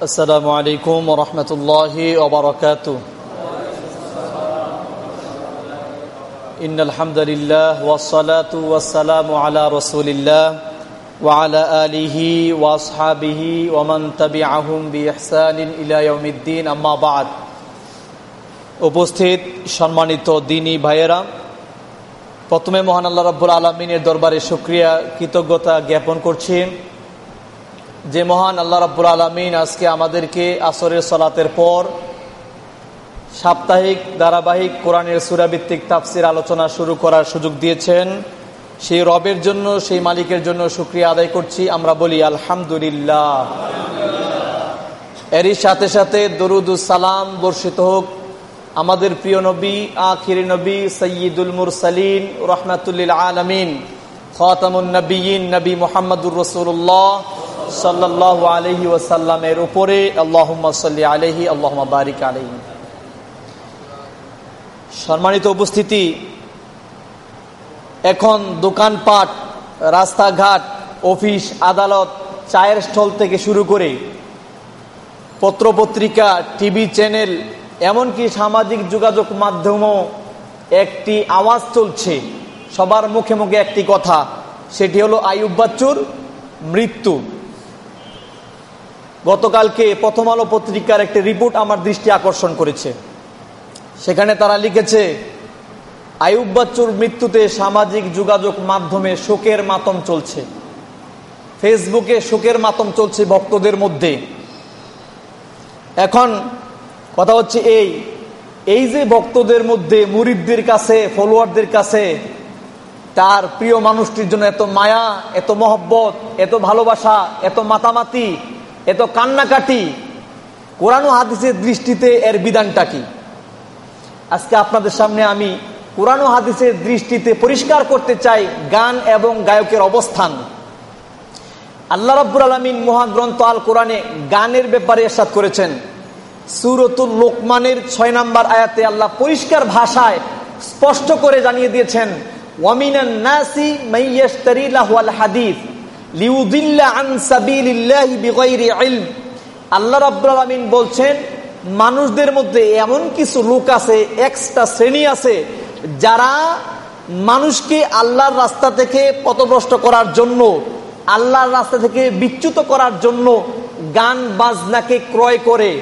السلام عليكم ورحمة الله وبركاته إن الحمد لله والصلاة والسلام على رسول الله وعلى آله وأصحابه ومن تبعهم بإحسان إلى يوم الدين أما بعد উপস্থিত সম্মানিত দিনী ভাইয়েরা প্রথমে মহান আল্লাহ রাব্বুল আলমিনের দরবারে সুক্রিয়া কৃতজ্ঞতা জ্ঞাপন করছি যে মহান আল্লাহ রাব্বুল আলমিন আজকে আমাদেরকে আসরের সলাতের পর সাপ্তাহিক, ধারাবাহিক কোরআনের সুরাভিত্তিক তাফসির আলোচনা শুরু করার সুযোগ দিয়েছেন। সেই রবের জন্য, সেই মালিকের জন্য সুক্রিয়া আদায় করছি। আমরা বলি আলহামদুলিল্লাহ। এরই সাথে সাথে সালাম বর্ষিত হোক। আমাদের প্রিয় নবী, আখির নবী সৈয়দুল মুরসালিন রহমাতুল্লিল আলমিন, খতামুন নবীন নবী মোহাম্মদুর রসুল্লাহ সাল্লাহ আলহি ওসাল্লামের উপরে আল্লাহ সাল্লি আলহি আল্লাহ বারিক আলহি সম্মানিত উপস্থিতি, এখন দোকানপাট, রাস্তাঘাট, অফিস, আদালত, চায়ের স্থল থেকে শুরু করে পত্রপত্রিকা, টিভি চ্যানেল, এমনকি সামাজিক যোগাযোগ মাধ্যমও একটি আওয়াজ চলছে। সবার মুখে মুখে একটি কথা, সেটি হলো আয়ুব বাচ্চুর মৃত্যু। গতকালকে প্রথম আলো পত্রিকার একটি রিপোর্ট আমার দৃষ্টি আকর্ষণ করেছে। সেখানে তারা লিখেছে আয়ুব বাচ্চুর মৃত্যুতে সামাজিক যোগাযোগ মাধ্যমে শোকের মাতম চলছে। ফেসবুকে শোকের মাতম চলছে ভক্তদের মধ্যে। এখন কথা হচ্ছে এই এই যে ভক্তদের মধ্যে মুরিদদের কাছে, ফলোয়ারদের কাছে তার প্রিয় মানুষটির জন্য এত মায়া, এত মহব্বত, এত ভালোবাসা, এত মাতামাতি এত কান্নাকাটি। কোরআন হাদিসের দৃষ্টিতে এর বিধানটা কি? আজকে আপনাদের সামনে আমি কোরআন হাদিসের দৃষ্টিতে পরিষ্কার করতে চাই গান এবং গায়কের অবস্থান। আল্লাহ রাব্বুর আলমিন মহাগ্রন্থ আল কোরআনে গানের ব্যাপারে এরশাদ করেছেন। সুরতুল লোকমানের ছয় নম্বর আয়াতে আল্লাহ পরিষ্কার ভাষায় স্পষ্ট করে জানিয়ে দিয়েছেন ওয়ামিনান নাসি মাইয়াশতারি লাহুয়াল হাদিস। আল্লাহ রাব্বুল বলছেন, মানুষদের মধ্যে এমন কিছু লোক আছে, এক্সট্রা শ্রেণি আছে, যারা মানুষকে আল্লাহর রাস্তা থেকে পথভ্রষ্ট করার জন্য, আল্লাহর রাস্তা থেকে বিচ্যুত করার জন্য গান বাজনাকে ক্রয় করে।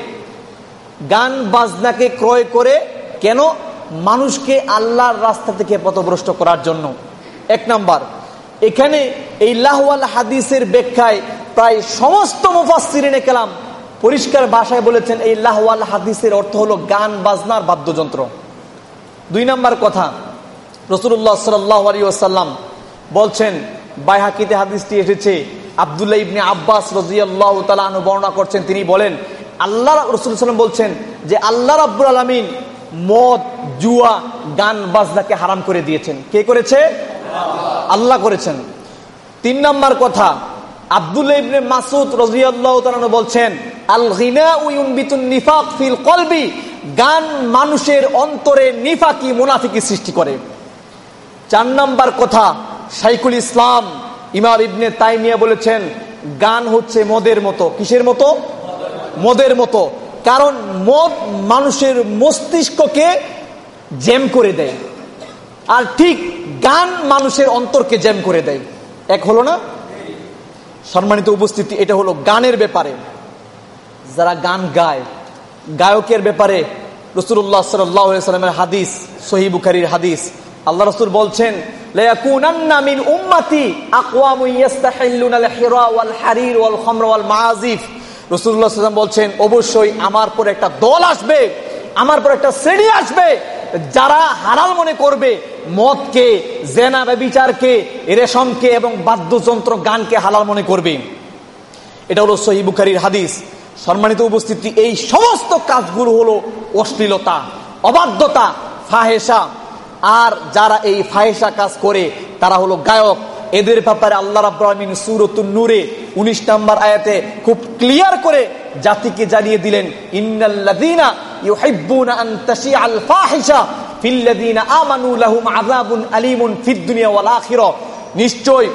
গান বাজনাকে ক্রয় করে কেন? মানুষকে আল্লাহর রাস্তা থেকে পথভ্রষ্ট করার জন্য। এক নাম্বার, এখানে এই লাহওয়াল হাদিসের ব্যাখ্যায় প্রায় সমস্ত মুফাসিরিনে কেলাম পরিষ্কার ভাষায় বলেছেন, এই লাহওয়াল হাদিসের অর্থ হলো গান বাজনার বাদ্যযন্ত্র। দুই নাম্বার কথা রসুল্লাহ সাল্লাহ আলী আসাল্লাম বলছেন, বাইহাকিতে হাদিসটি এসেছে, আবদুল্লাহ ইবনে আব্বাস রাজিয়াল্লাহ তালু বর্ণনা করছেন, তিনি বলেন, আল্লাহ রসুল সাল্লাম বলছেন যে আল্লাহ রাব্বুল আলমিন মদ, জুয়া, গান, বাজনাকে হারাম করে দিয়েছেন। কে করেছে? আল্লাহ করেছেন। তিন নম্বর কথা আব্দুল ইবনে মাসুদ রাজিয়াল্লাহ তালু বলছেন আল গিনা উইউনবিতুন নিফাক ফিল কলবি, গান মানুষের অন্তরে নিফাকি মুনাফিকি সৃষ্টি করে। চার নাম্বার কথা শাইকুল ইসলাম ইমাম ইবনে তাইমিয়া বলেছেন, গান হচ্ছে মদের মতো। কিসের মতো? মদের মতো। কারণ মদ মানুষের মস্তিষ্ককে জ্যাম করে দেয়। আর ঠিক গান মানুষের অন্তরকে জ্যাম করে দেয়। এক হলো না? সম্মানিত উপস্থিতি, এটা হলো গানের ব্যাপারে। যারা গান গায়, গায়কের ব্যাপারে রসুল্লাহ সাল্লামের হাদিস সহি বুখারির হাদিস, আল্লাহ রসুল বলছেন বলছেন অবশ্যই আমার পর একটা দল আসবে, আমার পর একটা শ্রেণি আসবে যারা হারাল মনে করবে, মদকে, জেনা বিচারকে রেশমকে এবং বাদ্যযন্ত্র গানকে হালাল মনে করবে। এটা হলো সহি বুখারির হাদিস। সম্মানিত উপস্থিতি, এই সমস্ত কাজগুলো হলো অশ্লীলতা, অবাধ্যতা ফাহেসা আর যারা এই ফাহেসা কাজ করে, তারা হলো গায়ক। এদের ব্যাপারে আল্লাহ রাব্রাহমিন সুরতুন নূরে উনিশ নম্বর আয়াতে খুব ক্লিয়ার করে জাতিকে জানিয়ে দিলেন, ইন্নাল্লাযীনা নিশ্চয়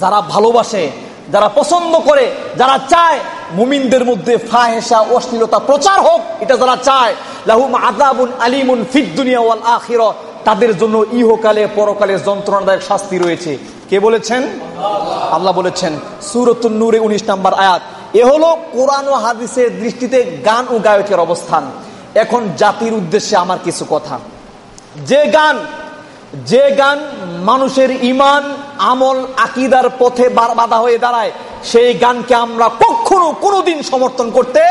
যারা ভালোবাসে, যারা পছন্দ করে, যারা চায় মুমিনদের মধ্যে ফাহেসা অশ্লীলতা প্রচার হোক, এটা যারা চায়, লাহুম আদাবুন আলিমুন ফিদ দুনিয়া আখিরা, তাদের জন্য ইহকালে, পরকালে যন্ত্রণাদায়ক শাস্তি রয়েছে। কে বলেছেন? আল্লাহ বলেছেন, সুরতুন নূরে উনিশ নাম্বার আয়াত এ হলো কোরআন ও হাদিসের দৃষ্টিতে গান ও গায়কের অবস্থান। এখন জাতির উদ্দেশ্যে আমার কিছু কথা। যে গান যে গান মানুষের ইমান, আমল, আকিদার পথে বাধা হয়ে দাঁড়ায়, সেই গানকে আমরা কখনো কোনোদিন সমর্থন করতে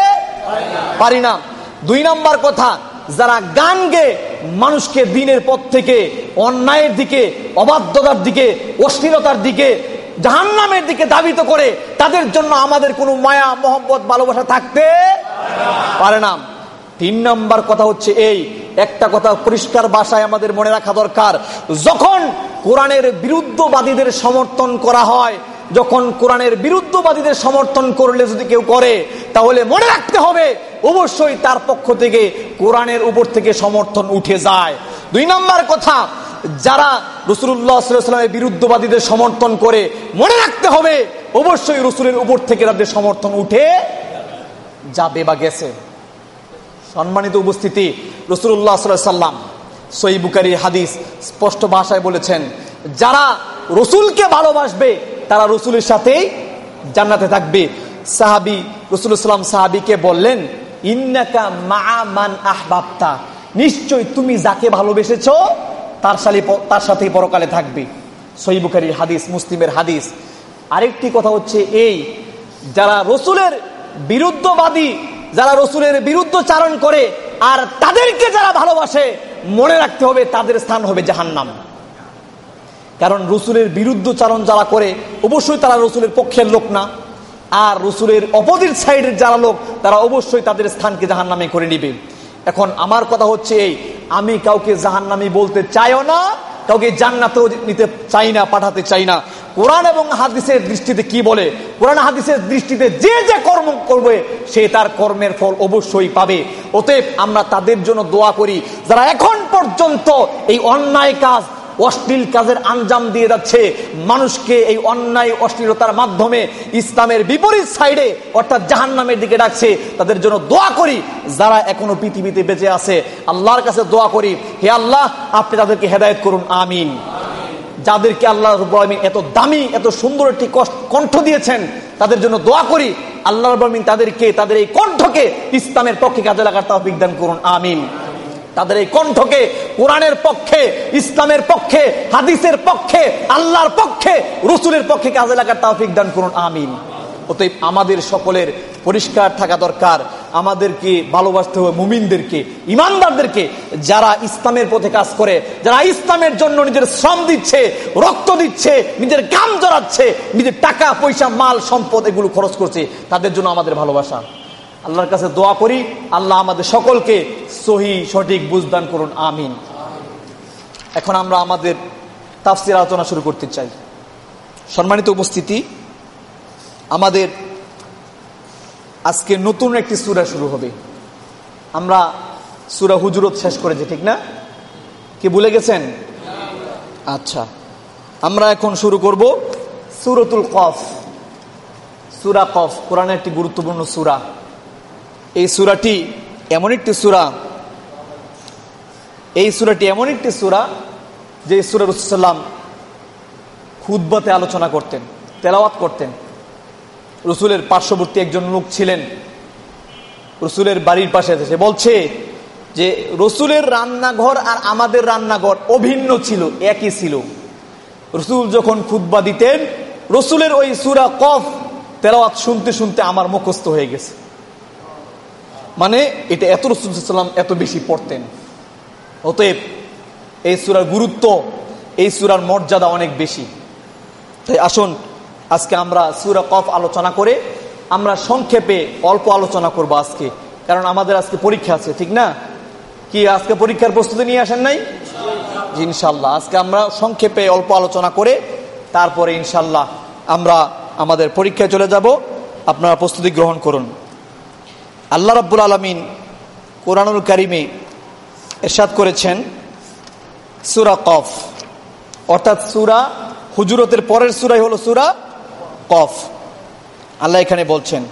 পারি না। দুই নাম্বার কথা, যারা গান গে, মানুষকে দিনের পথ থেকে অন্যায়ের দিকে, অবাধ্যতার দিকে, অশ্লীলতার দিকে জাহান্নামের দিকে দাবিত করে তাদের জন্য আমাদের কোনো মায়া, মোহব্বত, ভালোবাসা থাকতে পারে না। তিন নম্বর কথা হচ্ছে এই। একটা কথা পরিষ্কার ভাষায় আমাদের মনে রাখা দরকার। যখন কোরআনের বিরুদ্ধবাদীদের সমর্থন করা হয়, যখন কোরআনের বিরুদ্ধবাদীদের সমর্থন করলে যদি কেউ করে, তাহলে মনে রাখতে হবে, অবশ্যই তার পক্ষ থেকে কোরআনের উপর থেকে সমর্থন উঠে যায়। দুই নম্বর কথা যারা রসুল্লাহামের বিরুদ্ধবাদীদের সমর্থন করে, মনে রাখতে হবে, অবশ্যই রসুলের উপর থেকে তাদের সমর্থন উঠে যাবে বা গেছে। সম্মানিত উপস্থিতি রসুল্লাহ সাল্লাম সই হাদিস স্পষ্ট ভাষায় বলেছেন, যারা রসুলকে ভালোবাসবে, তারা রসুলের সাথেই জান্নাতে থাকবে। সাহাবি রসুলাম সাহাবিকে বললেন, ইন্নাকা মা মান আহবাবতা। নিশ্চয় তুমি যাকে ভালোবেসেছ তার সালে তার সাথেই পরকালে থাকবে। সই হাদিস, মুসলিমের হাদিস। আরেকটি কথা হচ্ছে এই, যারা রসুলের বিরুদ্ধবাদী, যারা রসুলের বিরুদ্ধ চারণ করে, আর তাদেরকে যারা ভালোবাসে, মনে রাখতে হবে তাদের স্থান হবে জাহান্নাম। কারণ রসুলের বিরুদ্ধ চারণ যারা করে, অবশ্যই তারা রসুলের পক্ষের লোক না। আর রসুলের অপোজিট সাইডের যারা লোক, তারা অবশ্যই তাদের স্থানকে জাহান নামে করে নিবে। এখন আমার কথা হচ্ছে এই আমি কাউকে জাহান নামি বলতে চাইও না, কাউকে জান্নাতেও নিতে চাই না, পাঠাতে চাই না। কোরআন এবং হাদিসের দৃষ্টিতে কি বলে? কোরআন হাদিসের দৃষ্টিতে যে যে কর্ম করবে, সে তার কর্মের ফল অবশ্যই পাবে। অতএব আমরা তাদের জন্য দোয়া করি, যারা এখন পর্যন্ত এই অন্যায় কাজ অশ্লীল কাজের আঞ্জাম দিয়ে যাচ্ছে। মানুষকে এই অন্যায়, অশ্লীলতার মাধ্যমে ইসলামের বিপরীত সাইডে, অর্থাৎ জাহান নামের দিকে ডাকছে। তাদের জন্য দোয়া করি, যারা এখনও পৃথিবীতে বেঁচে আছে। আল্লাহর কাছে দোয়া করি, হে আল্লাহ, আপনি তাদেরকে হেদায়ত করুন, আমিন। যাদেরকে আল্লাহ রবিন এত দামি, এত সুন্দর একটি কণ্ঠ দিয়েছেন, তাদের জন্য দোয়া করি, আল্লাহ রবিন তাদেরকে, তাদের এই কণ্ঠকে ইসলামের পক্ষে কাজে লাগার তাও বিজ্ঞান করুন, আমিন। তাদের এই কণ্ঠকে কোরআনের পক্ষে, ইসলামের পক্ষে, হাদিসের পক্ষে, আল্লাহর পক্ষে, রসুলের পক্ষে কাজে লাগার তাফিক দান করুন, আমিন। অতএব আমাদের সকলের পরিষ্কার থাকা দরকার। আমাদেরকে ভালোবাসতে হবে মুমিনদেরকে, ইমানদারদেরকে, যারা ইসলামের পথে কাজ করে, যারা ইসলামের জন্য নিজের শ্রম দিচ্ছে, রক্ত দিচ্ছে, নিজের গাম জড়াচ্ছে, নিজের টাকা, পয়সা, মাল, সম্পদ এগুলো খরচ করছে, তাদের জন্য আমাদের ভালোবাসা। আল্লাহর কাছে দোয়া করি, আল্লাহ আমাদের সকলকে সহি, সঠিক বুঝদান করুন, আমিন। এখন আমরা আমাদের তাফসির আলোচনা শুরু করতে চাই। সম্মানিত উপস্থিতি, আমাদের আজকে নতুন একটি সুরা শুরু হবে। আমরা সুরা হুজুরত শেষ করেছি, ঠিক না? কি ভুলে গেছেন? আচ্ছা আমরা এখন শুরু করব সুরতুল কফ। সুরা কফ, কোরআনের একটি গুরুত্বপূর্ণ সুরা। এই সুরাটি এমন একটি সুরা, এই সুরাটি এমন একটি সুরা যে সুরা রসুল্লাম খুদ্বাতে আলোচনা করতেন, তেলাওয়াত করতেন। রসুলের পার্শ্ববর্তী একজন লোক ছিলেন, রসুলের বাড়ির পাশে সে বলছে যে, রসুলের রান্নাঘর আর আমাদের রান্নাঘর অভিন্ন ছিল, একই ছিল। রসুল যখন খুদ্া দিতেন, রসুলের ওই সুরা কফ তেলাওয়াত শুনতে শুনতে আমার মুখস্থ হয়ে গেছে। মানে এটা এত রসুলাম এত বেশি পড়তেন। অতএব এই সুরার গুরুত্ব, এই সুরার মর্যাদা অনেক বেশি। তাই আসুন, আজকে আমরা সুরা কফ আলোচনা করে আমরা সংক্ষেপে অল্প আলোচনা করব আজকে। কারণ আমাদের আজকে পরীক্ষা আছে, ঠিক না? কি, আজকে পরীক্ষার প্রস্তুতি নিয়ে আসেন নাই? ইনশাল্লাহ আজকে আমরা সংক্ষেপে অল্প আলোচনা করে তারপরে ইনশাল্লাহ আমরা আমাদের পরীক্ষায় চলে যাব। আপনারা প্রস্তুতি গ্রহণ করুন। আল্লাহ রব্বুল আলমিন কোরআনুল কারিমে এরশাদ করেছেন সুরা কফ। অর্থাৎ সুরা হুজুরতের পরের সুরাই হলো সুরা কফ। আল্লাহ এখানে বলছেন